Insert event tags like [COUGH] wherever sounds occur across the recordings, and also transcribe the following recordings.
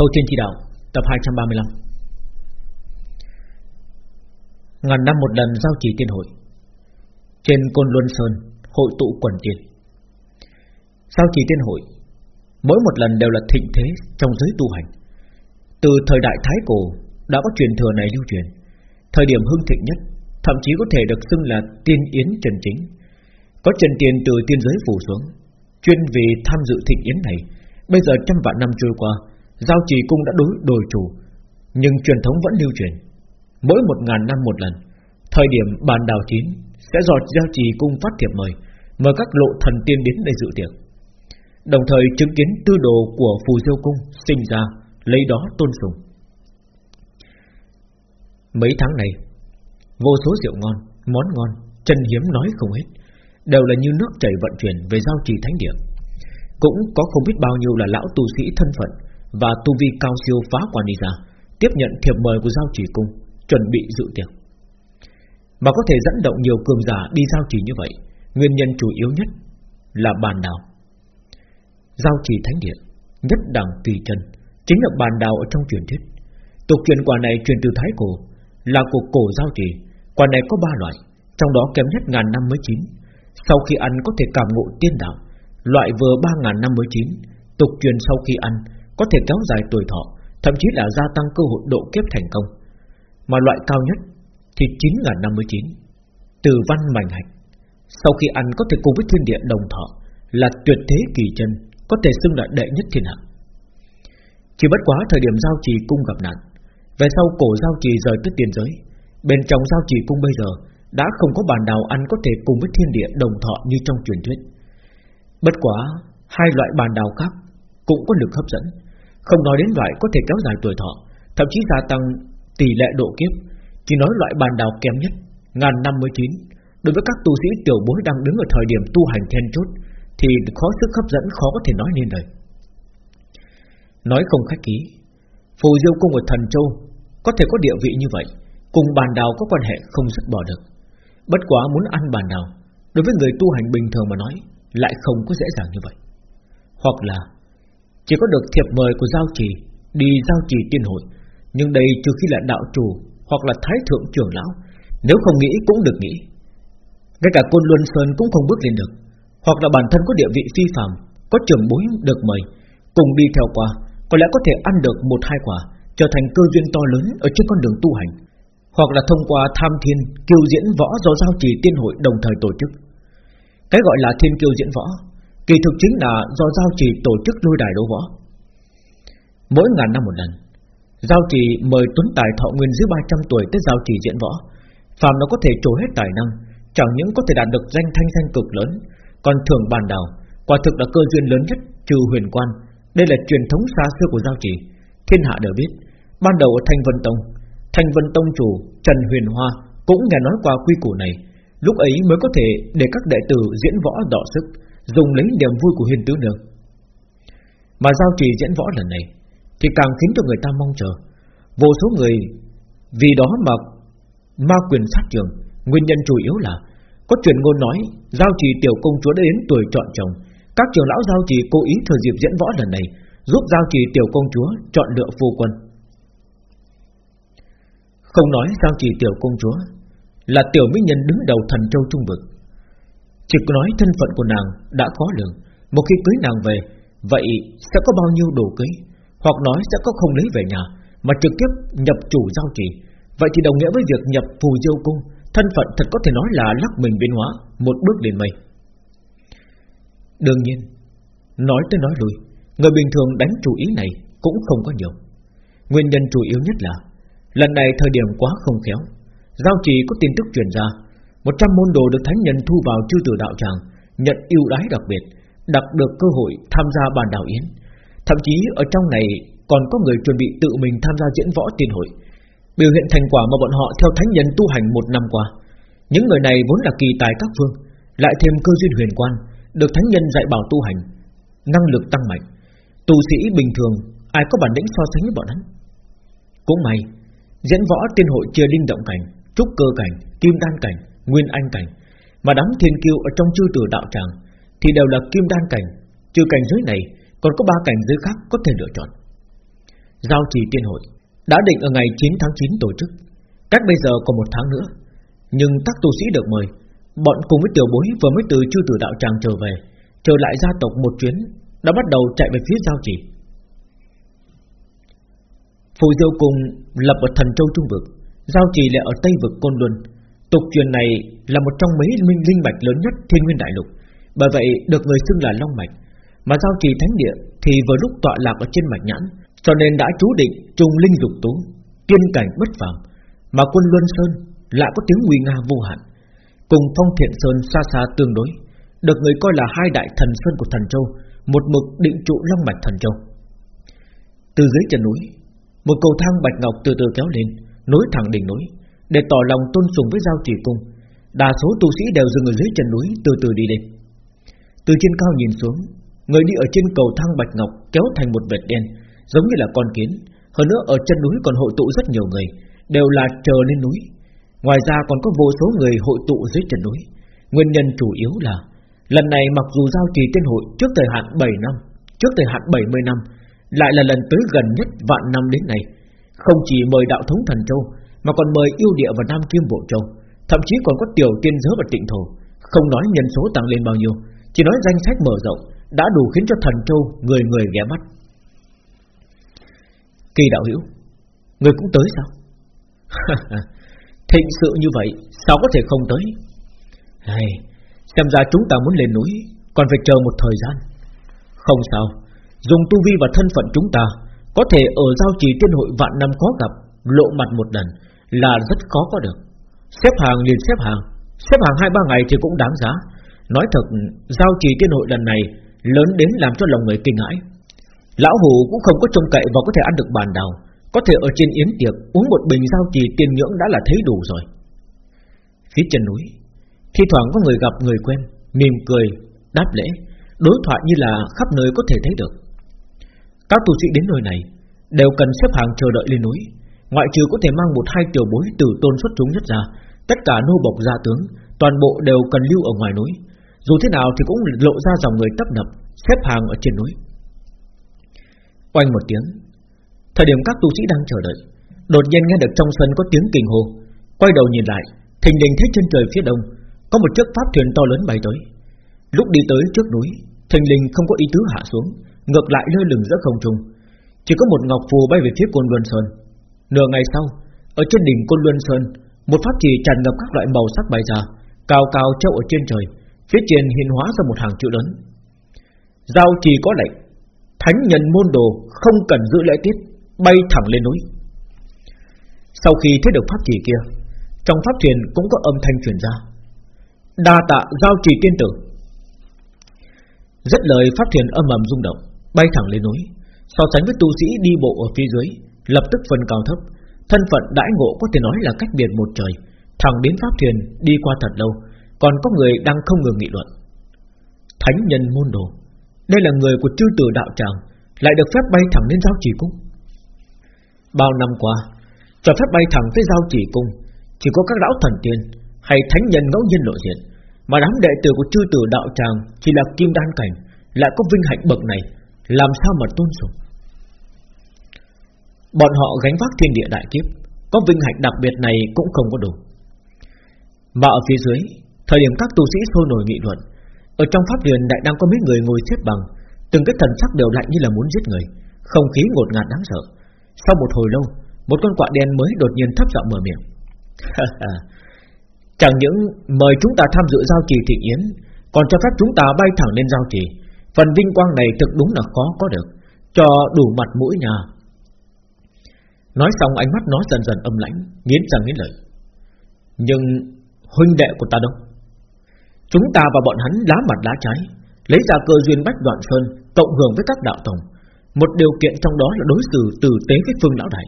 Thâu Thiên Chỉ Đạo, Tập 235 Ngàn năm một lần giao trì tiên hội, Trên Côn Luân Sơn Hội tụ quần tiên Giao trì tiên hội, Mỗi một lần đều là thịnh thế Trong giới tu hành. Từ thời đại Thái Cổ Đã có truyền thừa này lưu truyền, Thời điểm hưng thịnh nhất, Thậm chí có thể được xưng là tiên yến trần chính. Có trần tiền từ tiên giới phủ xuống, Chuyên vì tham dự thịnh yến này, Bây giờ trăm vạn năm trôi qua Giao trì cung đã đối đổi chủ Nhưng truyền thống vẫn lưu truyền. Mỗi một ngàn năm một lần Thời điểm bàn đào chín Sẽ dọt giao trì cung phát thiệp mời Mời các lộ thần tiên đến đây dự tiệc. Đồng thời chứng kiến tư đồ của phù diêu cung Sinh ra lấy đó tôn sùng. Mấy tháng này Vô số rượu ngon, món ngon Chân hiếm nói không hết Đều là như nước chảy vận chuyển về giao trì thánh địa. Cũng có không biết bao nhiêu là lão tu sĩ thân phận và tu vi cao siêu phá quan đi ra, tiếp nhận thiệp mời của giao chỉ cung, chuẩn bị dự tiệc. Mà có thể dẫn động nhiều cường giả đi giao chỉ như vậy, nguyên nhân chủ yếu nhất là bàn đào. Giao chỉ thánh địa, nhất đẳng tùy chân, chính là bàn đào ở trong truyền thuyết. Tục truyền quả này truyền từ thái cổ, là của cổ giao chỉ. Quả này có ba loại, trong đó kém nhất ngàn năm mới chín. Sau khi ăn có thể cảm ngộ tiên đạo, loại vừa ba ngàn năm mới chín. Tục truyền sau khi ăn có thể kéo dài tuổi thọ, thậm chí là gia tăng cơ hội độ kiếp thành công. Mà loại cao nhất thì 9.059, từ văn mảnh hạch. Sau khi ăn có thể cùng với thiên địa đồng thọ, là tuyệt thế kỳ chân, có thể xưng là đệ nhất thiên hạ. Chỉ bất quá thời điểm giao trì cung gặp nạn, về sau cổ giao trì rời tới tiền giới, bên trong giao trì cung bây giờ đã không có bàn đào ăn có thể cùng với thiên địa đồng thọ như trong truyền thuyết. Bất quá hai loại bàn đào khác cũng có lực hấp dẫn, không nói đến loại có thể kéo dài tuổi thọ, Thậm chí gia tăng tỷ lệ độ kiếp, Chỉ nói loại bàn đào kém nhất, Ngàn năm mới chín. Đối với các tu sĩ tiểu bối đang đứng ở thời điểm tu hành then chốt, Thì khó sức hấp dẫn, khó có thể nói nên lời. Nói không khách ký Phù Diêu Cung ở Thần Châu Có thể có địa vị như vậy, Cùng bàn đào có quan hệ không dứt bỏ được. Bất quá muốn ăn bàn đào, Đối với người tu hành bình thường mà nói, Lại không có dễ dàng như vậy. Hoặc là chỉ có được thiệp mời của giao trì, Đi giao trì tiên hội. Nhưng đây trừ khi là đạo chủ Hoặc là thái thượng trưởng lão, Nếu không nghĩ cũng được nghĩ. Ngay cả Côn Luân Sơn cũng không bước lên được, Hoặc là bản thân có địa vị phi phàm, Có trưởng bối được mời, Cùng đi theo qua, Có lẽ có thể ăn được một hai quả, Trở thành cơ duyên to lớn ở trên con đường tu hành. Hoặc là thông qua tham thiên Kiêu diễn võ do giao trì tiên hội đồng thời tổ chức. Cái gọi là thiên kiêu diễn võ Kỳ thực chính là do giao trì tổ chức lôi đài đấu võ. Mỗi ngàn năm một lần, Giao trì mời Tuấn Tài thọ nguyên dưới 300 tuổi tới giao trì diễn võ. Phạm nó có thể trổ hết tài năng, Chẳng những có thể đạt được danh thanh danh cực lớn, Còn thưởng bàn đào, Quả thực là cơ duyên lớn nhất trừ huyền quan. Đây là truyền thống xa xưa của giao trì. Thiên hạ đều biết, Ban đầu ở Thanh Vân Tông, Thanh Vân Tông chủ Trần Huyền Hoa Cũng nghe nói qua quy củ này, Lúc ấy mới có thể để các đệ tử diễn võ đọ sức dùng lấy niềm vui của hiền tứ nương. Mà giao trì diễn võ lần này thì càng khiến cho người ta mong chờ. Vô số người vì đó mà ma quyền sát trường, nguyên nhân chủ yếu là có truyền ngôn nói giao trì tiểu công chúa đã đến tuổi chọn chồng, các trưởng lão giao trì cố ý thừa dịp diễn võ lần này giúp giao trì tiểu công chúa chọn lựa phu quân. Không nói giao trì tiểu công chúa là tiểu mỹ nhân đứng đầu thần châu trung vực chỉ nói thân phận của nàng đã khó lường. Một khi cưới nàng về, Vậy sẽ có bao nhiêu đồ cưới? Hoặc nói sẽ có không lấy về nhà, Mà trực tiếp nhập chủ giao trì. Vậy thì đồng nghĩa với việc nhập phù diêu cung, Thân phận thật có thể nói là lắc mình biến hóa, Một bước lên mây. Đương nhiên, Nói tới nói lui, Người bình thường đánh chủ ý này cũng không có nhiều. Nguyên nhân chủ yếu nhất là, Lần này thời điểm quá không khéo, Giao trì có tin tức truyền ra một trăm môn đồ được thánh nhân thu vào chư tử đạo tràng Nhận ưu đái đặc biệt Đặc được cơ hội tham gia bàn đảo yến. Thậm chí ở trong này Còn có người chuẩn bị tự mình tham gia diễn võ tiên hội. Biểu hiện thành quả mà bọn họ Theo thánh nhân tu hành một năm qua. Những người này vốn là kỳ tài các phương Lại thêm cơ duyên huyền quan Được thánh nhân dạy bảo tu hành Năng lực tăng mạnh. Tu sĩ bình thường Ai có bản lĩnh so sánh với bọn hắn? Cũng may Diễn võ tiên hội chia linh động cảnh Trúc cơ cảnh, kim đan cảnh nguyên anh cảnh, mà đám thiên kiêu ở trong chư tử đạo tràng thì đều là kim đan cảnh, trừ cảnh giới này còn có ba cảnh giới khác có thể lựa chọn. Giao trì tiên hội Đã định ở ngày 9 tháng 9 tổ chức Cách bây giờ còn một tháng nữa Nhưng các tu sĩ được mời Bọn cùng với tiểu bối vừa mới từ chư tử đạo tràng trở về Trở lại gia tộc một chuyến Đã bắt đầu chạy về phía giao trì. Phù Diêu cùng lập ở thần châu Trung Vực Giao trì lại ở Tây Vực Côn Luân Tục truyền này là một trong mấy minh linh mạch lớn nhất thiên nguyên đại lục, Bởi vậy được người xưng là Long Mạch. Mà giao trì thánh địa thì vừa lúc tọa lạc ở trên mạch nhãn, Cho nên đã chú định trùng linh dục tú Tiên cảnh bất phàm. Mà quân Luân Sơn lại có tiếng nguy nga vô hạn, Cùng phong thiện sơn xa xa tương đối, Được người coi là hai đại thần sơn của thần châu, Một mực định trụ long mạch thần châu. Từ dưới chân núi, Một cầu thang bạch ngọc từ từ kéo lên, Nối thẳng đỉnh núi. Để tỏ lòng tôn sùng với giao chỉ cung. Đa số tu sĩ đều dừng ở dưới chân núi, Từ từ đi lên. Từ trên cao nhìn xuống, Người đi ở trên cầu thang bạch ngọc kéo thành một vệt đen, Giống như là con kiến. Hơn nữa, ở chân núi còn hội tụ rất nhiều người, Đều là chờ lên núi. Ngoài ra còn có vô số người hội tụ dưới chân núi. Nguyên nhân chủ yếu là, Lần này mặc dù giao trì tiên hội trước thời hạn 7 năm, Trước thời hạn 70 năm, Lại là lần tới gần nhất vạn năm đến nay. Không chỉ mời đạo thống thần châu mà còn mời yêu địa và Nam Kim Bộ Châu Thậm chí còn có tiểu tiên giới và tịnh thổ. Không nói nhân số tăng lên bao nhiêu Chỉ nói danh sách mở rộng Đã đủ khiến cho thần châu người người ghé mắt. Kỳ đạo hữu Người cũng tới sao? [LAUGHS] Thịnh sự như vậy Sao có thể không tới? Hay, Xem ra chúng ta muốn lên núi Còn phải chờ một thời gian. Không sao Dùng tu vi và thân phận chúng ta Có thể ở giao trì tiên hội vạn năm khó gặp Lộ mặt một lần là rất khó có được. Xếp hàng liền xếp hàng Xếp hàng hai ba ngày thì cũng đáng giá. Nói thật Giao trì tiên hội lần này Lớn đến làm cho lòng người kinh hãi. Lão Hù cũng không có trông cậy và có thể ăn được bàn đào có thể ở trên yến tiệc Uống một bình giao trì tiên nhưỡng đã là thấy đủ rồi. Phía chân núi Thi thoảng có người gặp người quen Mỉm cười, đáp lễ Đối thoại như là khắp nơi có thể thấy được. Các tu sĩ đến nơi này Đều cần xếp hàng chờ đợi lên núi. Ngoại trừ có thể mang một hai tiểu bối Từ tôn xuất chúng nhất ra, Tất cả nô bộc gia tướng, Toàn bộ đều cần lưu ở ngoài núi. Dù thế nào thì cũng lộ ra dòng người tấp nập, Xếp hàng ở trên núi. Quanh một tiếng, Thời điểm các tu sĩ đang chờ đợi, Đột nhiên nghe được trong sân có tiếng kinh hô. Quay đầu nhìn lại, Thình lình thấy trên trời phía đông, Có một chiếc pháp thuyền to lớn bay tới. Lúc đi tới trước núi, Thình lình không có ý tứ hạ xuống, Ngược lại lơ lửng giữa không trung. Chỉ có một ngọc phù bay về phía côn luân sơn. Nửa ngày sau Ở trên đỉnh côn luân sơn Một pháp trì tràn ngập các loại màu sắc bay ra Cao cao treo ở trên trời Phía trên hiện hóa ra một hàng chữ lớn Giao trì có lệnh Thánh nhân môn đồ không cần giữ lễ tiết bay thẳng lên núi. Sau khi thấy được pháp trì kia, trong pháp thuyền cũng có âm thanh truyền ra. Đa tạ giao trì tiên tử. Rất lời pháp thuyền âm ầm rung động, bay thẳng lên núi. So sánh với tu sĩ đi bộ ở phía dưới, lập tức phân cao thấp, thân phận đãi ngộ có thể nói là cách biệt một trời. Thẳng đến pháp thuyền đi qua thật lâu, còn có người đang không ngừng nghị luận. Thánh nhân môn đồ, đây là người của chư tử đạo tràng, lại được phép bay thẳng đến giao trì cung. Bao năm qua Cho phép bay thẳng tới giao chỉ cung Chỉ có các lão thần tiên Hay thánh nhân ngẫu nhiên lộ diện Mà đám đệ tử của chư tử đạo tràng Chỉ là kim đan cảnh Lại có vinh hạnh bậc này Làm sao mà tôn sùng Bọn họ gánh vác thiên địa đại kiếp, Có vinh hạnh đặc biệt này cũng không có đủ. Mà ở phía dưới, Thời điểm các tu sĩ sôi nổi nghị luận, Ở trong pháp điện đại đang có mấy người ngồi xếp bằng, Từng cái thần sắc đều lạnh như là muốn giết người, Không khí ngột ngạt đáng sợ. Sau một hồi lâu, Một con quạ đen mới đột nhiên thấp giọng mở miệng. [LAUGHS] Chẳng những mời chúng ta tham dự giao trì thị yến, Còn cho phép chúng ta bay thẳng lên giao trì. Phần vinh quang này thực đúng là khó có được, Cho đủ mặt mũi nhà. Nói xong ánh mắt nó dần dần âm lãnh, Nghiến răng nghiến lợi. Nhưng huynh đệ của ta đâu? Chúng ta và bọn hắn lá mặt lá trái, Lấy ra cơ duyên bách đoạn sơn, Cộng hưởng với các đạo tổng một điều kiện trong đó là đối xử tử tế với Phương Lão Đại.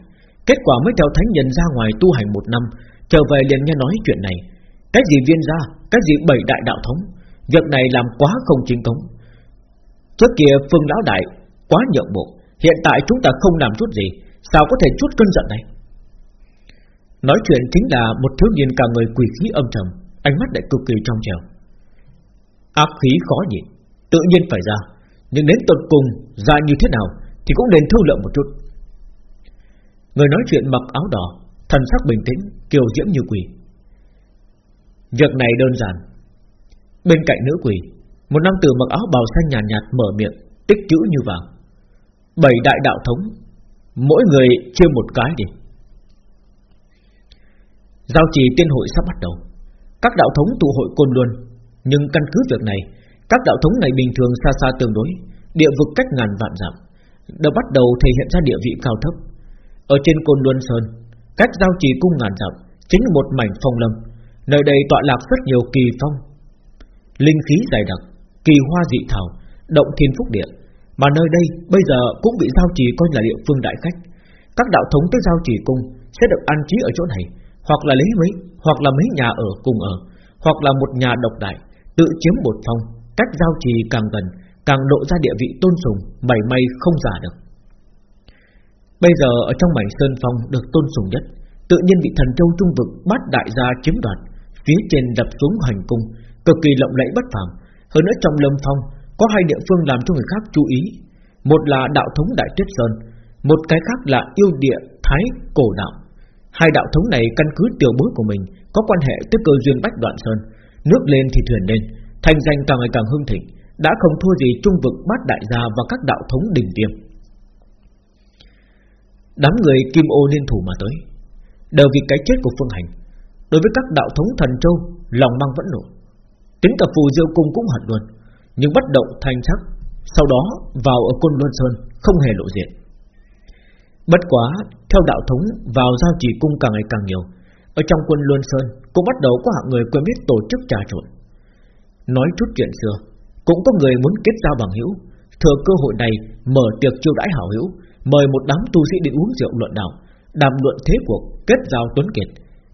Kết quả mới theo thánh nhân ra ngoài tu hành một năm, Trở về liền nghe nói chuyện này. Cái gì viên gia, Cái gì bảy đại đạo thống, Việc này làm quá không chính cống Trước kia Phương Lão Đại Quá nhượng bộ, Hiện tại chúng ta không làm chút gì. Sao có thể chút cơn giận này. Nói chuyện chính là một thiếu niên cả người quỷ khí âm trầm Ánh mắt lại cực kỳ trong trèo Áp khí khó nhịn Tự nhiên phải ra Nhưng đến tận cùng ra như thế nào Thì cũng nên thương lượng một chút. Người nói chuyện mặc áo đỏ Thần sắc bình tĩnh, kiều diễm như quỷ. Việc này đơn giản. Bên cạnh nữ quỷ Một nam tử mặc áo bào xanh nhàn nhạt, nhạt mở miệng Tích chữ như vàng. Bảy đại đạo thống Mỗi người chia một cái đi. Giao trì tiên hội sắp bắt đầu. Các đạo thống tụ hội côn luôn Nhưng căn cứ việc này, Các đạo thống này bình thường xa xa tương đối. Địa vực cách ngàn vạn dặm. Đã bắt đầu thể hiện ra địa vị cao thấp. Ở trên côn luân sơn, Cách giao trì cung ngàn dặm Chính là một mảnh phong lâm. Nơi đây tọa lạc rất nhiều kỳ phong. Linh khí dày đặc, Kỳ hoa dị thảo, Động thiên phúc địa. Mà nơi đây bây giờ cũng bị giao trì coi là địa phương đại khách Các đạo thống tới giao trì cung Sẽ được an trí ở chỗ này, Hoặc là lấy mấy, Hoặc là mấy nhà ở cùng ở, Hoặc là một nhà độc đại, Tự chiếm một phòng. Cách giao trì càng gần, Càng lộ ra địa vị tôn sùng, Mảy may không giả được Bây giờ ở trong mảnh sơn phong được tôn sùng nhất, Tự nhiên bị thần châu trung vực bát đại gia chiếm đoạt, Phía trên đập xuống hành cung, Cực kỳ lộng lẫy bất phàm Hơn nữa trong lâm phong có hai địa phương làm cho người khác chú ý. Một là đạo thống Đại Tuyết Sơn, Một cái khác là yêu địa Thái Cổ Đạo. Hai đạo thống này căn cứ tiểu bối của mình, Có quan hệ tới cơ duyên Bách Đoạn Sơn. Nước lên thì thuyền lên, Thành danh càng ngày càng hưng thịnh, Đã không thua gì trung vực bát đại gia Và các đạo thống đỉnh tiêm. Đám người kim ô liên thủ mà tới, Đều vì cái chết của Phương Hành. Đối với các đạo thống thần châu, Lòng mang vẫn nổ Tính cả phù diêu cung cũng hận luôn. Nhưng bất động thành sắc, Sau đó vào ở quân Luân Sơn, Không hề lộ diện. Bất quá, theo đạo thống, Vào giao trì cung càng ngày càng nhiều. Ở trong quân Luân Sơn, Cũng bắt đầu có hạng người quen biết tổ chức trà trộn. Nói chút chuyện xưa, Cũng có người muốn kết giao bằng hữu. Thừa cơ hội này, mở tiệc chiêu đãi hảo hữu, Mời một đám tu sĩ đi uống rượu luận đạo, Đàm luận thế cuộc, Kết giao tuấn kiệt.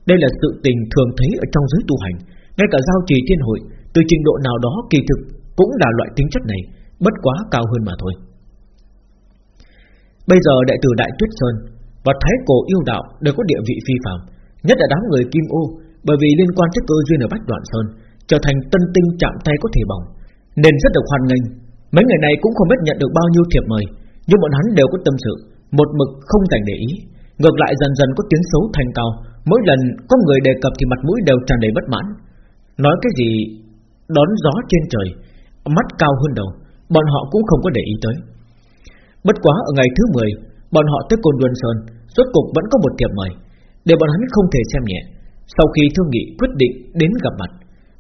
Đây là sự tình thường thấy ở trong giới tu hành, Ngay cả giao trì thiên hội, Từ trình độ nào đó kỳ thực cũng là loại tính chất này, Bất quá cao hơn mà thôi. Bây giờ đại tử Đại Tuyết Sơn Và Thái Cổ yêu đạo đều có địa vị phi phạm Nhất là đám người Kim Ô, Bởi vì liên quan tới cơ duyên ở Bách Đoạn Sơn Trở thành tân tinh chạm tay có thể bỏng, Nên rất được hoan nghênh. Mấy người này cũng không biết nhận được bao nhiêu thiệp mời, Nhưng bọn hắn đều có tâm sự, Một mực không dành để ý. Ngược lại dần dần có tiếng xấu thành cao, Mỗi lần có người đề cập thì mặt mũi đều tràn đầy bất mãn. Nói cái gì? Đón gió trên trời Mắt cao hơn đầu Bọn họ cũng không có để ý tới. Bất quá ở ngày thứ 10 Bọn họ tới Côn Luân Sơn Rốt cục vẫn có một tiệp mời Để bọn hắn không thể xem nhẹ. Sau khi thương nghị quyết định đến gặp mặt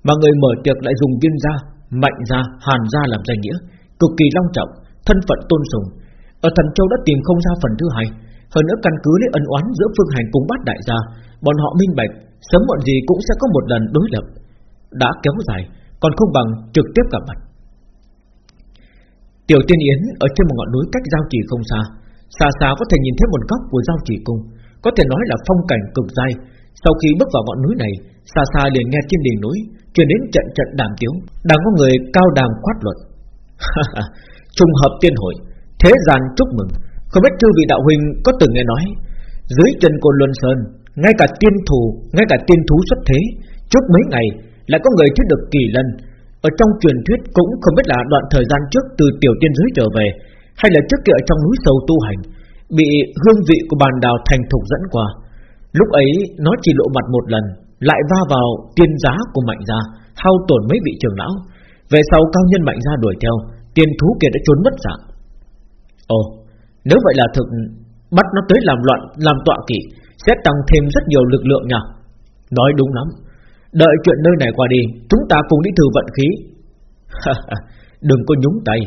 Mà người mở tiệc lại dùng viên gia Mạnh gia, hàn gia làm danh nghĩa Cực kỳ long trọng, thân phận tôn sùng. Ở Thần Châu đã tìm không ra phần thứ hai hơn nữa căn cứ lấy ân oán giữa phương hành cùng bát đại gia Bọn họ minh bạch Sớm muộn gì cũng sẽ có một lần đối lập. Đã kéo dài Còn không bằng trực tiếp gặp mặt. Tiểu tiên yến ở trên một ngọn núi cách giao trì không xa Xa xa có thể nhìn thấy một góc của giao trì cung, Có thể nói là phong cảnh cực dai. Sau khi bước vào ngọn núi này, Xa xa liền nghe trên đỉnh núi Truyền đến trận trận đàm tiếu, Đang có người cao đàm quát luận. Trùng hợp tiên hội, Thế gian chúc mừng. Không biết chư vị đạo huynh có từng nghe nói, Dưới chân côn Luân Sơn, Ngay cả tiên thủ, Ngay cả tiên thú xuất thế, Trước mấy ngày lại có người thấy được kỳ lân ở trong truyền thuyết cũng không biết là đoạn thời gian trước Từ tiểu tiên giới trở về, Hay là trước kia ở trong núi sâu tu hành, Bị hương vị của bàn đào thành thục dẫn qua. Lúc ấy, nó chỉ lộ mặt một lần, Lại va vào tiên giá của mạnh gia, Hao tổn mấy vị trưởng lão. Về sau cao nhân mạnh gia đuổi theo, Tiên thú kia đã trốn mất dạng. Ồ, nếu vậy là thực, Bắt nó tới làm loạn, Làm tọa kỵ, Sẽ tăng thêm rất nhiều lực lượng nhỉ Nói đúng lắm. Đợi chuyện nơi này qua đi, Chúng ta cùng đi thử vận khí. [LAUGHS] Đừng có nhúng tay.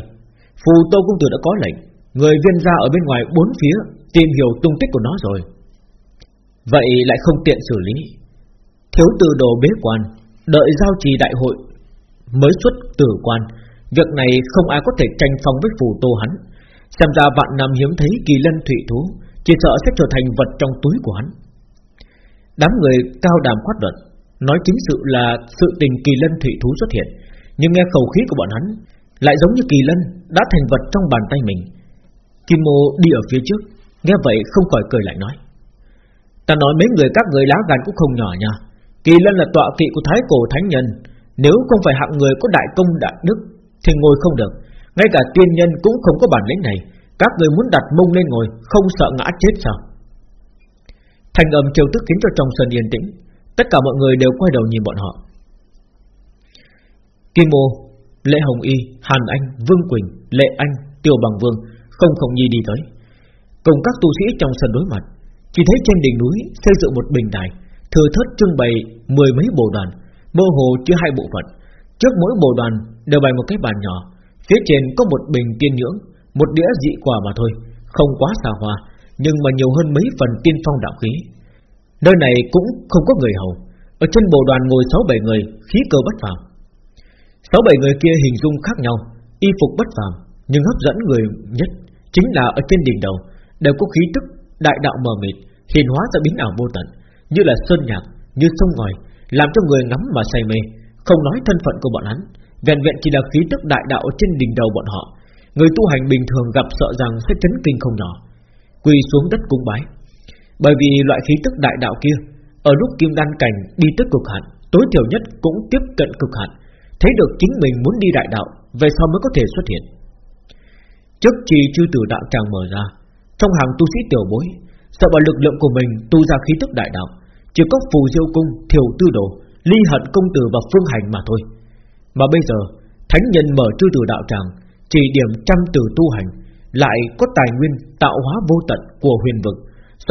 Phù Tô Công Tử đã có lệnh. Người viên ra ở bên ngoài bốn phía Tìm hiểu tung tích của nó rồi. Vậy lại không tiện xử lý. Thiếu từ đồ bế quan, Đợi giao trì đại hội Mới xuất tử quan. Việc này không ai có thể tranh phong với phù tô hắn. Xem ra vạn năm hiếm thấy kỳ lân thủy thú, Chỉ sợ sẽ trở thành vật trong túi của hắn. Đám người cao đàm khoát luận. Nói chính sự là sự tình kỳ lân thủy thú xuất hiện. Nhưng nghe khẩu khí của bọn hắn, Lại giống như kỳ lân đã thành vật trong bàn tay mình. Kim mô đi ở phía trước, Nghe vậy không khỏi cười lại nói. Ta nói mấy người các người lá gan cũng không nhỏ nha. Kỳ lân là tọa kỵ của thái cổ thánh nhân. Nếu không phải hạng người có đại công đại đức, Thì ngồi không được. Ngay cả tiên nhân cũng không có bản lĩnh này. Các người muốn đặt mông lên ngồi, Không sợ ngã chết sao? Thành âm trêu tức khiến cho trong sân yên tĩnh. Tất cả mọi người đều quay đầu nhìn bọn họ. Kim Mô Lệ Hồng Y, Hàn Anh, Vương Quỳnh, Lệ Anh, Tiêu Bằng Vương Không không nhi đi tới. Cùng các tu sĩ trong sân đối mặt Chỉ thấy trên đỉnh núi xây dựng một bình đài Thừa thất trưng bày mười mấy bộ đoàn Mơ hồ chia hai bộ phận. Trước mỗi bộ đoàn đều bày một cái bàn nhỏ Phía trên có một bình tiên nhưỡng Một đĩa dị quả mà thôi Không quá xa hoa Nhưng mà nhiều hơn mấy phần tiên phong đạo khí. Nơi này cũng không có người hầu. Ở trên bộ đoàn ngồi 6-7 người Khí cơ bất phàm. Sáu bảy người kia hình dung khác nhau Y phục bất phàm Nhưng hấp dẫn người nhất Chính là ở trên đỉnh đầu Đều có khí tức đại đạo mờ mịt Hiền hóa ra biến ảo vô tận Như là sơn nhạc, như sông ngòi Làm cho người ngắm mà say mê. Không nói thân phận của bọn hắn Vẹn vẹn chỉ là khí tức đại đạo trên đỉnh đầu bọn họ. Người tu hành bình thường gặp sợ rằng sẽ chấn kinh không nhỏ. Quỳ xuống đất cung bái. Bởi vì loại khí tức đại đạo kia Ở lúc kim đan cảnh đi tới cực hạn Tối thiểu nhất cũng tiếp cận cực hạn Thấy được chính mình muốn đi đại đạo Về sau mới có thể xuất hiện. Trước khi chư tử đạo tràng mở ra Trong hàng tu sĩ tiểu bối Sợ vào lực lượng của mình tu ra khí tức đại đạo Chỉ có phù diêu cung, thiểu tư đồ Ly hận công tử và phương hành mà thôi. Mà bây giờ Thánh nhân mở chư tử đạo tràng Chỉ điểm trăm tử tu hành Lại có tài nguyên tạo hóa vô tận của huyền vực.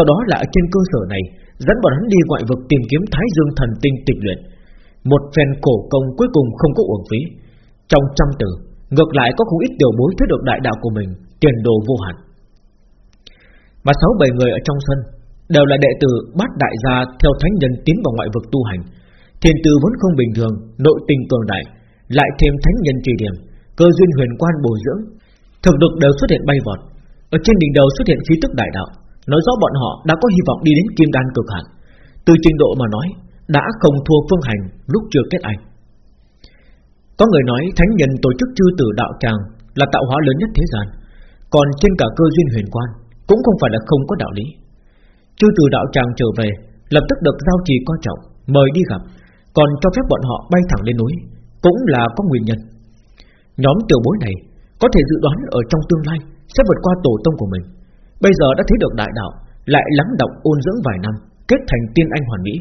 Sau đó lại trên cơ sở này, Dẫn bọn hắn đi ngoại vực tìm kiếm Thái Dương thần tinh tịch luyện. Một phen cổ công cuối cùng không có uổng phí. Trong trăm từ Ngược lại có không ít điều bối thuyết được đại đạo của mình, Tiền đồ vô hạn. Mà sáu bảy người ở trong sân Đều là đệ tử bát đại gia Theo thánh nhân tiến vào ngoại vực tu hành. Thiên tư vẫn không bình thường, Nội tình cường đại, Lại thêm thánh nhân trì điểm, Cơ duyên huyền quan bồi dưỡng, Thực lực đều xuất hiện bay vọt. Ở trên đỉnh đầu xuất hiện khí tức đại đạo Nói rõ bọn họ đã có hy vọng đi đến kim đan cực hạn Từ trình độ mà nói đã không thua phương hành lúc chưa kết anh. Có người nói thánh nhân tổ chức chư tử đạo tràng là tạo hóa lớn nhất thế gian, còn trên cả cơ duyên huyền quan cũng không phải là không có đạo lý. Chư tử đạo tràng trở về, lập tức được giao trì coi trọng, mời đi gặp, còn cho phép bọn họ bay thẳng lên núi, cũng là có nguyên nhân. Nhóm tiểu bối này có thể dự đoán ở trong tương lai sẽ vượt qua tổ tông của mình. Bây giờ đã thấy được đại đạo, lại lắng động ôn dưỡng vài năm, kết thành tiên anh hoàn mỹ,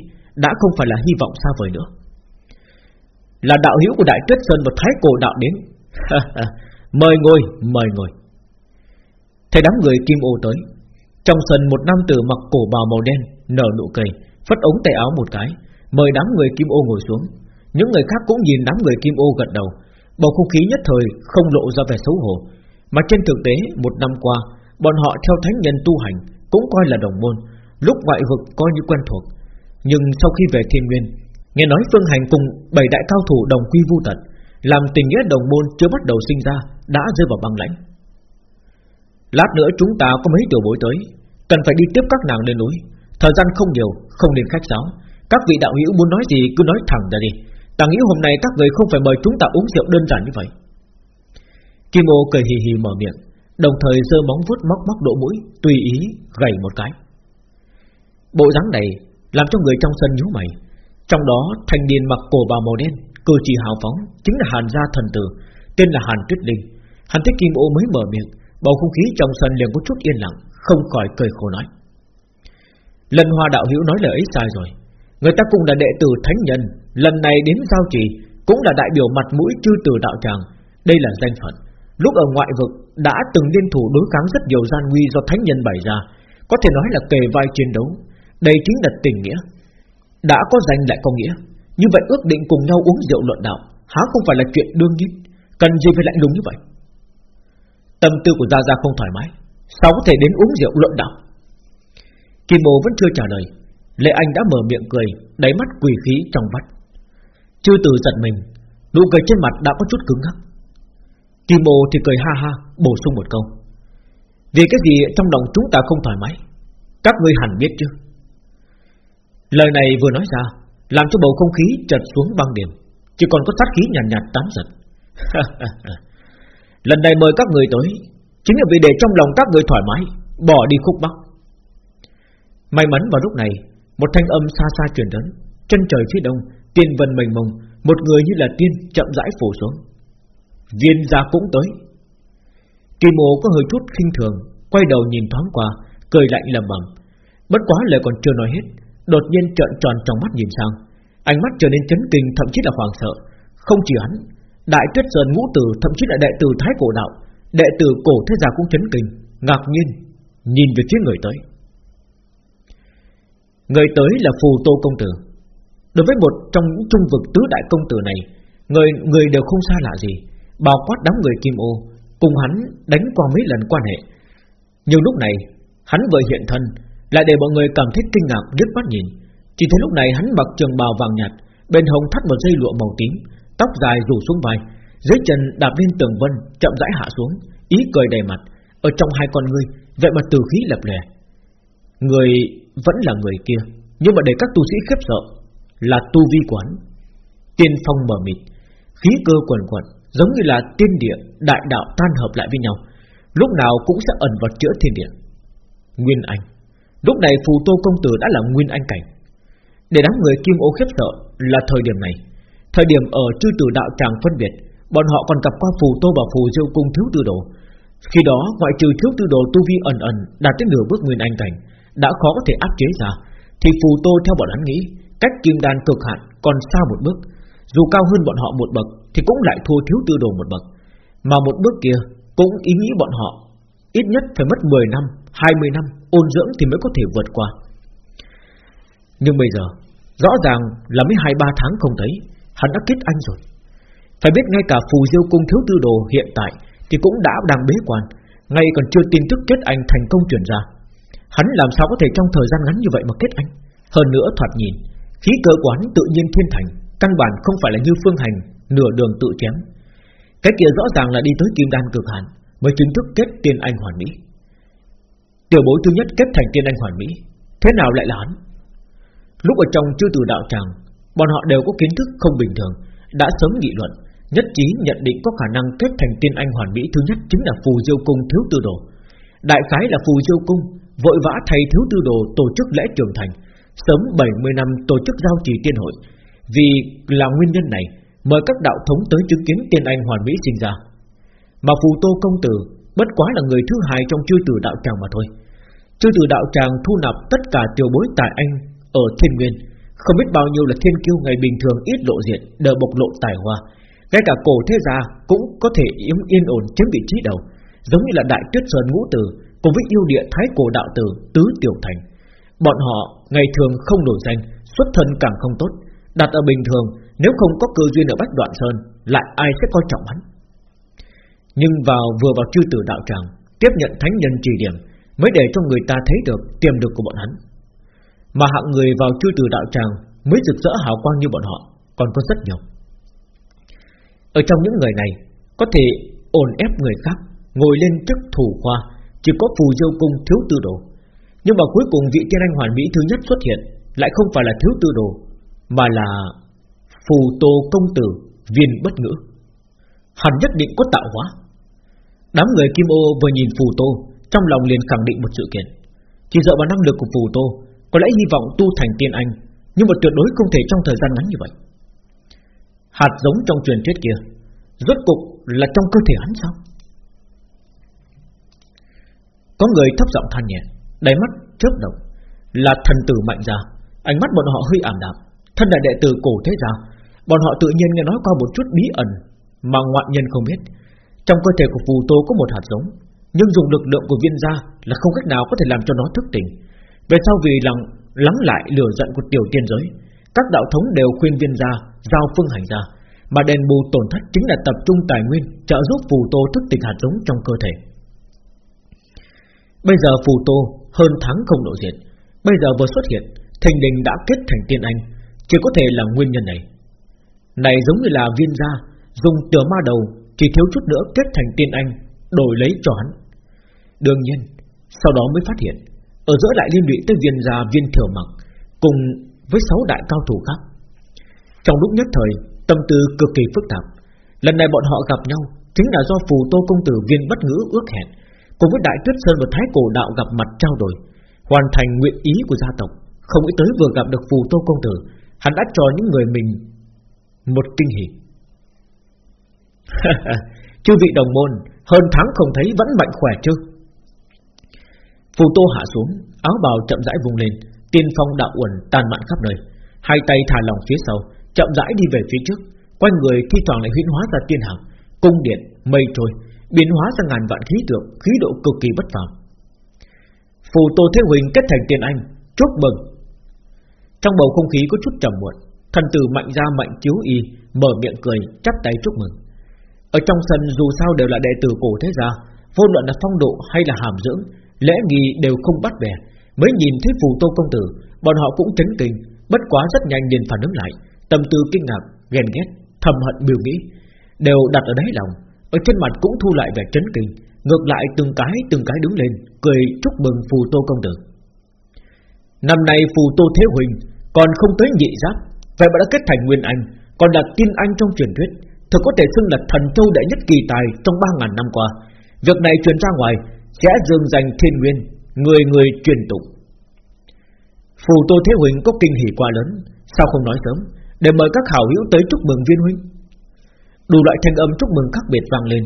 đã không phải là hy vọng xa vời nữa. Là đạo hữu của Đại Tuyết Sơn và Thái Cổ đạo đến. [LAUGHS] mời ngồi, mời ngồi. Thấy đám người kim ô tới, trong sân một nam tử mặc cổ bào màu đen, nở nụ cười, phất ống tay áo một cái, mời đám người kim ô ngồi xuống. Những người khác cũng nhìn đám người kim ô gật đầu, bầu không khí nhất thời không lộ ra vẻ xấu hổ, mà trên thực tế một năm qua, bọn họ theo thánh nhân tu hành cũng coi là đồng môn, lúc ngoại vực coi như quen thuộc, nhưng sau khi về thiên nguyên Nghe nói Phương Hành cùng bảy đại cao thủ đồng quy vu tận Làm tình nghĩa đồng môn chưa bắt đầu sinh ra Đã rơi vào băng lãnh. Lát nữa chúng ta có mấy tiểu bối tới Cần phải đi tiếp các nàng lên núi. Thời gian không nhiều, không nên khách sáo. Các vị đạo hữu muốn nói gì cứ nói thẳng ra đi. Ta nghĩ hôm nay các người không phải mời chúng ta uống rượu đơn giản như vậy. Kim ô cười hì hì mở miệng. Đồng thời giơ móng vuốt móc móc độ mũi Tùy ý gầy một cái Bộ dáng này làm cho người trong sân nhíu mày. Trong đó thanh niên mặc cổ bào màu đen, cử chỉ hào phóng, chính là Hàn gia thần tử, tên là Hàn Tuyết Linh. Hàn Tuyết Kim Ô mới mở miệng, bầu không khí trong sân liền có chút yên lặng, không khỏi cười khổ nói: Lần Hoa đạo hữu nói lời ấy sai rồi. Người ta cũng là đệ tử thánh nhân, lần này đến giao trì cũng là đại biểu mặt mũi chư tử đạo tràng, đây là danh phận. Lúc ở ngoại vực đã từng liên thủ đối kháng rất nhiều gian nguy do thánh nhân bày ra, có thể nói là kề vai chiến đấu, đây chính là tình nghĩa. Đã có danh lại có nghĩa. Như vậy ước định cùng nhau uống rượu luận đạo Há không phải là chuyện đương nhiên? Cần gì phải lạnh lùng như vậy? Tâm tư của Gia Gia không thoải mái. Sao có thể đến uống rượu luận đạo? Kim Bồ vẫn chưa trả lời. Lệ Anh đã mở miệng cười Đáy mắt quỷ khí trong vắt. Chư từ giật mình. Nụ cười trên mặt đã có chút cứng ngắc. Kim Bồ thì cười ha ha Bổ sung một câu. Vì cái gì trong lòng chúng ta không thoải mái? Các ngươi hẳn biết chứ? Lời này vừa nói ra Làm cho bầu không khí chật xuống băng điểm Chỉ còn có sát khí nhàn nhạt, nhạt tán giật [LAUGHS] Lần này mời các người tới Chính là vì để trong lòng các người thoải mái Bỏ đi khúc bắc May mắn vào lúc này Một thanh âm xa xa truyền đến Chân trời phía đông Tiên vân mềm mông Một người như là tiên chậm rãi phủ xuống. Viên gia cũng tới. Kỳ mộ có hơi chút khinh thường, Quay đầu nhìn thoáng qua, Cười lạnh lầm bầm. Bất quá lời còn chưa nói hết, Đột nhiên trợn tròn trong mắt nhìn sang. Ánh mắt trở nên chấn kinh, thậm chí là hoàng sợ. Không chỉ hắn, Đại tuyết sơn ngũ tử, thậm chí là đệ tử thái cổ đạo, Đệ tử cổ thế gia cũng chấn kinh, Ngạc nhiên, Nhìn về phía người tới. Người tới là phù tô công tử. Đối với một trong những trung vực tứ đại công tử này, Người người đều không xa lạ gì. Bao quát đám người kim ô, Cùng hắn đánh qua mấy lần quan hệ. Nhưng lúc này, Hắn vừa hiện thân, Lại để mọi người cảm thấy kinh ngạc liếc mắt nhìn. Chỉ thấy lúc này hắn mặc trường bào vàng nhạt, Bên hông thắt một dây lụa màu tím, Tóc dài rủ xuống vai, Dưới chân đạp lên tường vân, Chậm rãi hạ xuống, Ý cười đầy mặt. Ở trong hai con ngươi Vậy mà từ khí lập lè. Người vẫn là người kia, Nhưng mà để các tu sĩ khiếp sợ Là tu vi quán. Tiên phong mở mịt, Khí cơ quần quẩn Giống như là tiên địa, Đại đạo tan hợp lại với nhau. Lúc nào cũng sẽ ẩn vật chữa thiên địa. Nguyên Anh. Lúc này phù tô công tử đã là Nguyên Anh cảnh. Để đám người kim ô khiếp sợ Là thời điểm này. Thời điểm ở chư tử đạo tràng phân biệt, Bọn họ còn gặp qua phù tô và phù diêu cung thiếu tư đồ. Khi đó, ngoại trừ thiếu tư đồ tu vi ẩn ẩn Đạt tới nửa bước Nguyên Anh cảnh, Đã khó có thể áp chế ra, Thì phù tô theo bọn hắn nghĩ, Cách kim đan cực hạn còn xa một bước. Dù cao hơn bọn họ một bậc thì cũng lại thua thiếu tư đồ một bậc. Mà một bước kia, cũng ý nghĩ bọn họ, Ít nhất phải mất 10 năm 20 năm, ôn dưỡng thì mới có thể vượt qua. Nhưng bây giờ, Rõ ràng là mới 2-3 tháng không thấy, Hắn đã kết anh rồi. Phải biết ngay cả phù diêu cung thiếu tư đồ hiện tại Thì cũng đã đang bế quan, Ngay còn chưa tin tức kết anh thành công truyền ra. Hắn làm sao có thể trong thời gian ngắn như vậy mà kết anh? Hơn nữa thoạt nhìn, Khí cơ quán tự nhiên thiên thành, Căn bản không phải là như phương hành Nửa đường tự chém. Cái kia rõ ràng là đi tới kim đan cực hạn, Mới chính thức kết tiên anh hoàn mỹ. Tiểu bối thứ nhất kết thành tiên anh hoàn mỹ, Thế nào lại là hắn? Lúc ở trong chư từ đạo tràng, Bọn họ đều có kiến thức không bình thường, Đã sớm nghị luận, Nhất trí nhận định có khả năng kết thành tiên anh hoàn mỹ Thứ nhất chính là phù diêu cung thiếu tư đồ. Đại khái là phù diêu cung, Vội vã thay thiếu tư đồ tổ chức lễ trưởng thành, Sớm 70 năm tổ chức giao trì tiên hội. Vì là nguyên nhân này Mời các đạo thống tới chứng kiến tiên anh hoàn mỹ sinh ra. Mà phù tô công tử Bất quá là người thứ hai trong chư tử đạo tràng mà thôi. Chư tử đạo tràng thu nạp tất cả tiểu bối tài anh Ở thiên nguyên. Không biết bao nhiêu là thiên kiêu ngày bình thường ít lộ diện Đều bộc lộ tài hoa. Ngay cả cổ thế gia cũng có thể yếm yên ổn chiếm vị trí đầu, Giống như là đại tuyết sơn ngũ tử Cùng với yêu địa thái cổ đạo tử Tứ tiểu thành. Bọn họ ngày thường không nổi danh, Xuất thân càng không tốt, Đặt ở bình thường nếu không có cơ duyên ở Bách Đoạn Sơn, Lại ai sẽ coi trọng hắn? Nhưng vào vừa vào chư tử đạo tràng, Tiếp nhận thánh nhân trì điểm, Mới để cho người ta thấy được tiềm lực của bọn hắn. Mà hạng người vào chư tử đạo tràng Mới rực rỡ hào quang như bọn họ, Còn có rất nhiều. Ở trong những người này, Có thể ổn ép người khác, Ngồi lên chức thủ khoa, Chỉ có phù diêu cung thiếu tư đồ. Nhưng mà cuối cùng vị tiên anh hoàn mỹ thứ nhất xuất hiện, Lại không phải là thiếu tư đồ, Mà là phù tô công tử, viên bất ngữ. Hắn nhất định có tạo hóa. Đám người Kim Ô vừa nhìn Phù Tô, Trong lòng liền khẳng định một sự kiện. Chỉ dựa vào năng lực của Phù Tô, Có lẽ hy vọng tu thành tiên anh, Nhưng mà tuyệt đối không thể trong thời gian ngắn như vậy. Hạt giống trong truyền thuyết kia, Rốt cục là trong cơ thể hắn sao? Có người thấp giọng than nhẹ, Đáy mắt chớp động. Là thần tử mạnh ra Ánh mắt bọn họ hơi ảm đạm, Thân đại đệ tử cổ thế gia Bọn họ tự nhiên nghe nói qua một chút bí ẩn Mà ngoại nhân không biết. Trong cơ thể của phù tô có một hạt giống Nhưng dùng lực lượng của viên gia Là không cách nào có thể làm cho nó thức tỉnh. Về sau vì lắng, lắng lại lửa giận của tiểu tiên giới Các đạo thống đều khuyên viên gia Giao phương hành gia Mà đền bù tổn thất chính là tập trung tài nguyên Trợ giúp phù tô thức tỉnh hạt giống trong cơ thể. Bây giờ phù tô hơn tháng không lộ diện Bây giờ vừa xuất hiện Thành đình đã kết thành tiên anh Chỉ có thể là nguyên nhân này. Này giống như là viên gia Dùng tiểu ma đầu, chỉ thiếu chút nữa kết thành tiên anh, Đổi lấy cho hắn. Đương nhiên, Sau đó mới phát hiện, Ở giữa lại liên lụy tới viên gia viên thừa mặc, Cùng với sáu đại cao thủ khác. Trong lúc nhất thời, Tâm tư cực kỳ phức tạp, Lần này bọn họ gặp nhau Chính là do phù tô công tử viên bất ngữ ước hẹn, Cùng với đại tuyết sơn và thái cổ đạo gặp mặt trao đổi, Hoàn thành nguyện ý của gia tộc. Không nghĩ tới vừa gặp được phù tô công tử, Hắn đã cho những người mình một kinh hỉ. [LAUGHS] Chư vị đồng môn Hơn tháng không thấy vẫn mạnh khỏe chứ? Phù tô hạ xuống Áo bào chậm rãi vùng lên Tiên phong đạo uẩn tàn mạn khắp nơi. Hai tay thả lỏng phía sau Chậm rãi đi về phía trước. Quanh người thi thoảng lại huyễn hóa ra tiên hằng Cung điện, mây trôi Biến hóa ra ngàn vạn khí tượng Khí độ cực kỳ bất phàm. Phù Tô Thế Huỳnh kết thành tiên anh Chúc mừng. Trong bầu không khí có chút trầm muộn Thần tử mạnh ra mạnh chiếu y Mở miệng cười chắp tay chúc mừng. Ở trong sân dù sao đều là đệ tử cổ thế gia Vô luận là phong độ hay là hàm dưỡng Lẽ nghi đều không bắt bẻ Mới nhìn thấy phù tô công tử Bọn họ cũng chấn kinh Bất quá rất nhanh liền phản ứng lại Tâm tư kinh ngạc, ghen ghét, thầm hận biểu nghĩ Đều đặt ở đáy lòng. Ở trên mặt cũng thu lại vẻ chấn kinh Ngược lại từng cái từng cái đứng lên Cười chúc mừng phù tô công tử. Năm nay phù tô thế huỳnh Còn không tới nhị giáp Vậy mà đã kết thành nguyên anh, Còn là tiên anh trong truyền thuyết Thực có thể xưng là thần châu đệ nhất kỳ tài Trong ba ngàn năm qua. Việc này truyền ra ngoài Sẽ dương danh thiên nguyên, Người người truyền tụng. Phù Tô Thế Huỳnh có kinh hỉ quá lớn, Sao không nói sớm, Để mời các hảo hữu tới chúc mừng viên huynh. Đủ loại thanh âm chúc mừng khác biệt vang lên,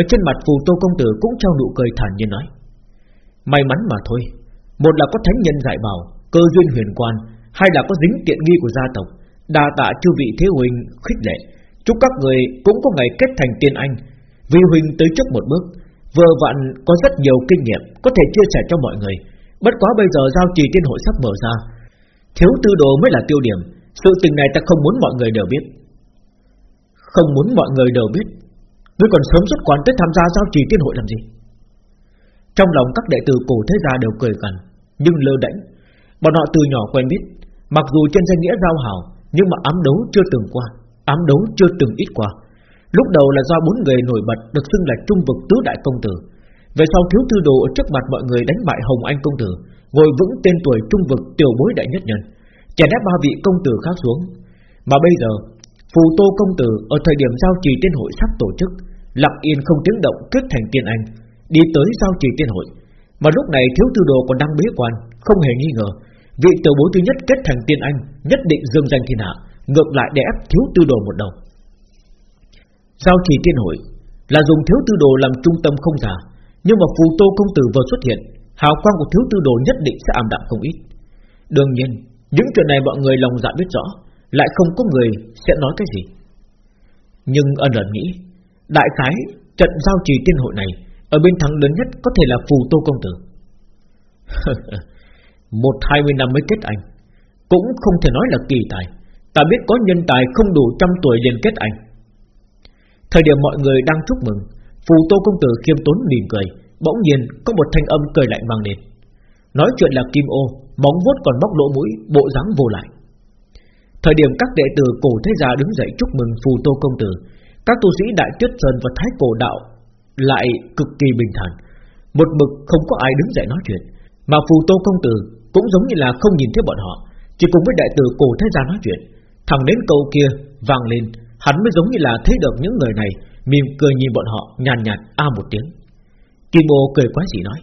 Ở trên mặt Phù Tô Công Tử Cũng trao nụ cười thản nhiên nói. May mắn mà thôi, Một là có thánh nhân dạy bảo, Cơ duyên huyền quan, Hai là có dính tiện nghi của gia tộc Đa tạ chư vị Thế huynh khích lệ. Chúc các người cũng có ngày kết thành tiên anh. Vì huynh tới trước một bước, Vừa vặn có rất nhiều kinh nghiệm Có thể chia sẻ cho mọi người. Bất quá bây giờ giao trì tiên hội sắp mở ra. Thiếu tư đồ mới là tiêu điểm. Sự tình này ta không muốn mọi người đều biết. Không muốn mọi người đều biết. Ngươi còn sớm xuất quan tới tham gia giao trì tiên hội làm gì? Trong lòng các đệ tử cổ thế gia đều cười gần, Nhưng lơ đễnh. Bọn họ từ nhỏ quen biết, Mặc dù trên danh nghĩa giao hảo nhưng mà ám đấu chưa từng qua, Ám đấu chưa từng ít qua. Lúc đầu là do bốn người nổi bật Được xưng là trung vực tứ đại công tử. Về sau thiếu tư đồ ở trước mặt mọi người đánh bại Hồng Anh công tử, Ngồi vững tên tuổi trung vực tiểu bối đại nhất nhân, Chèn ép ba vị công tử khác xuống. Mà bây giờ, Phù Tô công tử ở thời điểm giao trì tiên hội sắp tổ chức, Lặng yên không tiếng động kết thành tiên anh, Đi tới giao trì tiên hội. Mà lúc này thiếu tư đồ còn đang bế quan, Không hề nghi ngờ Vị tiểu bối thứ nhất kết thành tiên anh, Nhất định dương danh thiên hạ, Ngược lại để ép thiếu tư đồ một đầu. Giao trì tiên hội Là dùng thiếu tư đồ làm trung tâm không giả nhưng mà phù tô công tử vừa xuất hiện, Hào quang của thiếu tư đồ nhất định sẽ ảm đạm không ít. Đương nhiên, Những chuyện này mọi người lòng dạ biết rõ, Lại không có người sẽ nói cái gì. Nhưng ân ẩn nghĩ, Đại khái trận giao trì tiên hội này Ở bên thắng lớn nhất có thể là phù tô công tử. [LAUGHS] Một hai mươi năm mới kết anh Cũng không thể nói là kỳ tài Ta biết có nhân tài không đủ trăm tuổi liền kết anh Thời điểm mọi người đang chúc mừng Phù Tô công tử khiêm tốn mỉm cười, bỗng nhiên có một thanh âm cười lạnh vang lên. Nói chuyện là Kim Ô, móng vuốt còn bóc lỗ mũi, bộ dáng vô lại. Thời điểm các đệ tử cổ thế gia đứng dậy chúc mừng Phù Tô công tử, các tu sĩ Đại Tuyết Sơn và Thái Cổ đạo lại cực kỳ bình thản, một mực không có ai đứng dậy nói chuyện, mà Phù Tô công tử cũng giống như là không nhìn thấy bọn họ, chỉ cùng với đại tử cổ thế gia nói chuyện. Thẳng đến câu kia vang lên, hắn mới giống như là thấy được những người này mỉm cười nhìn bọn họ nhàn nhạt, a một tiếng. Kim ô cười quá gì nói,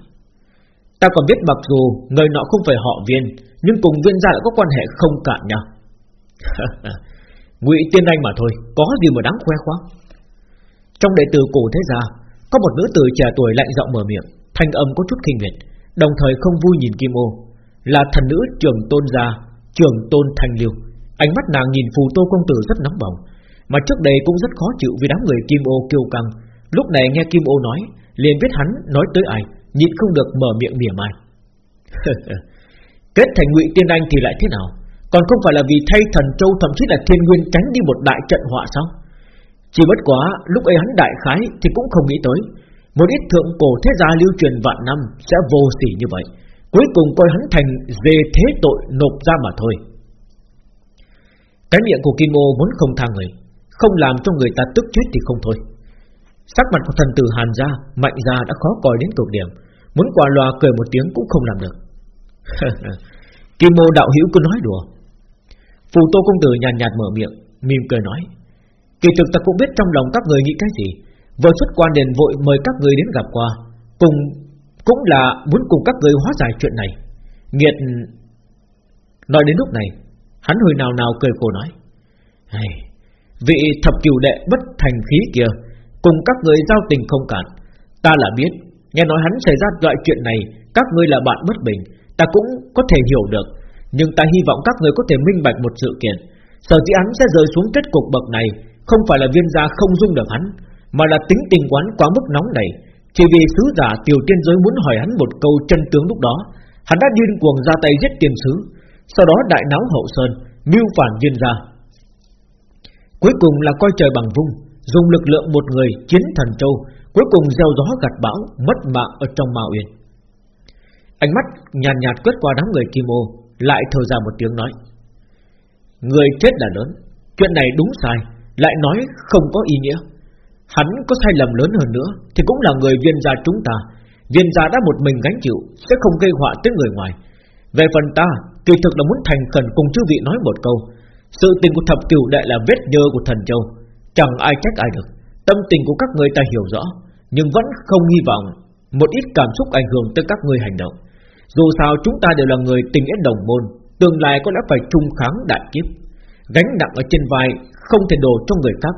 ta còn biết mặc dù người nọ không phải họ viên, nhưng cùng viên gia lại có quan hệ không cạn nhau. [LAUGHS] Ngụy tiên anh mà thôi, có gì mà đáng khoe khoang. Trong đệ tử cổ thế gia, có một nữ tử trẻ tuổi lạnh giọng mở miệng, thanh âm có chút khinh miệt, đồng thời không vui nhìn Kim ô, là thần nữ trường tôn gia, trường tôn thanh liêu. Ánh mắt nàng nhìn phù tô công tử rất nóng bỏng, mà trước đây cũng rất khó chịu vì đám người Kim Ô kêu căng. Lúc này nghe Kim Ô nói liền biết hắn nói tới ai Nhịn không được mở miệng mỉa mai. [LAUGHS] Kết thành ngụy tiên anh thì lại thế nào? Còn không phải là vì thay thần châu Thậm chí là thiên nguyên tránh đi một đại trận họa sao? Chỉ bất quá Lúc ấy hắn đại khái thì cũng không nghĩ tới Một ít thượng cổ thế gia lưu truyền vạn năm Sẽ vô sỉ như vậy. Cuối cùng coi hắn thành dê thế tội nộp ra mà thôi. Cái miệng của Kim Ô muốn không tha người không làm cho người ta tức chết thì không thôi. Sắc mặt của thần tử Hàn gia Mạnh gia đã khó coi đến cực điểm Muốn quả loa cười một tiếng cũng không làm được. [LAUGHS] Kim Ô đạo hữu cứ nói đùa. Phù tô công tử nhàn nhạt, nhạt mở miệng Mỉm cười nói Kỳ thực ta cũng biết trong lòng các người nghĩ cái gì Vừa xuất quan đền vội mời các người đến gặp qua Cùng cũng là muốn cùng các người hóa giải chuyện này. Nghiệt Nói đến lúc này Hắn hồi nào nào cười khổ nói hey, Vị thập cửu đệ bất thành khí kia Cùng các người giao tình không cản Ta là biết Nghe nói hắn xảy ra loại chuyện này Các ngươi là bạn bất bình Ta cũng có thể hiểu được. Nhưng ta hy vọng các người có thể minh bạch một sự kiện Sở dĩ hắn sẽ rơi xuống kết cục bậc này Không phải là viên gia không dung được hắn Mà là tính tình quán quá mức nóng này chỉ vì sứ giả tiểu tiên giới muốn hỏi hắn một câu chân tướng lúc đó Hắn đã điên cuồng ra tay giết tiền sứ Sau đó đại náo hậu sơn Mưu phản viên gia. Cuối cùng là coi trời bằng vung Dùng lực lượng một người chiến thần châu Cuối cùng gieo gió gặt bão Mất mạng ở trong mạo uyên Ánh mắt nhàn nhạt, nhạt quét qua đám người kim ô Lại thở ra một tiếng nói Người chết là lớn Chuyện này đúng sai Lại nói không có ý nghĩa. Hắn có sai lầm lớn hơn nữa, Thì cũng là người viên gia chúng ta. Viên gia đã một mình gánh chịu, Sẽ không gây họa tới người ngoài. Về phần ta, Kỳ thực là muốn thành khẩn cùng chư vị nói một câu. Sự tình của thập cửu đại là vết nhơ của thần châu. Chẳng ai trách ai được, Tâm tình của các người ta hiểu rõ, Nhưng vẫn không hy vọng Một ít cảm xúc ảnh hưởng tới các người hành động. Dù sao chúng ta đều là người tình nghĩa đồng môn, Tương lai có lẽ phải trung kháng đại kiếp. Gánh nặng ở trên vai Không thể đổ cho người khác.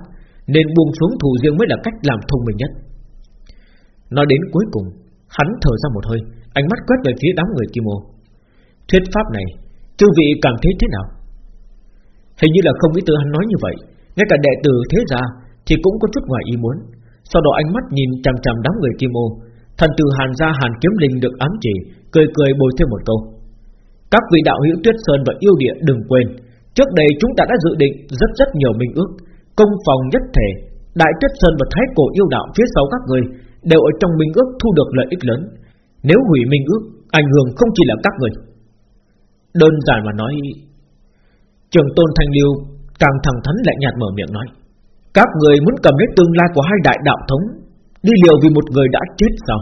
Nên buông xuống thù riêng mới là cách làm thông minh nhất. Nói đến cuối cùng, Hắn thở ra một hơi, Ánh mắt quét về phía đám người kim ô. Thuyết pháp này, Chư vị cảm thấy thế nào? Hình như là không nghĩ tới hắn nói như vậy, Ngay cả đệ tử thế gia Thì cũng có chút ngoài ý muốn. Sau đó ánh mắt nhìn chằm chằm đám người kim ô, Thần tử hàn gia hàn kiếm linh được ám chỉ, Cười cười bồi thêm một câu. Các vị đạo hữu tuyết sơn và yêu địa đừng quên, Trước đây chúng ta đã dự định Rất rất nhiều minh ước Công phòng nhất thể, Đại tuyết sơn và thái cổ yêu đạo phía sau các người Đều ở trong minh ước thu được lợi ích lớn. Nếu hủy minh ước, Ảnh hưởng không chỉ là các người. Đơn giản mà nói, Trường tôn thanh liêu Càng thẳng thắn lại nhạt mở miệng nói, Các người muốn cầm hết tương lai của hai đại đạo thống, Đi liều vì một người đã chết sao?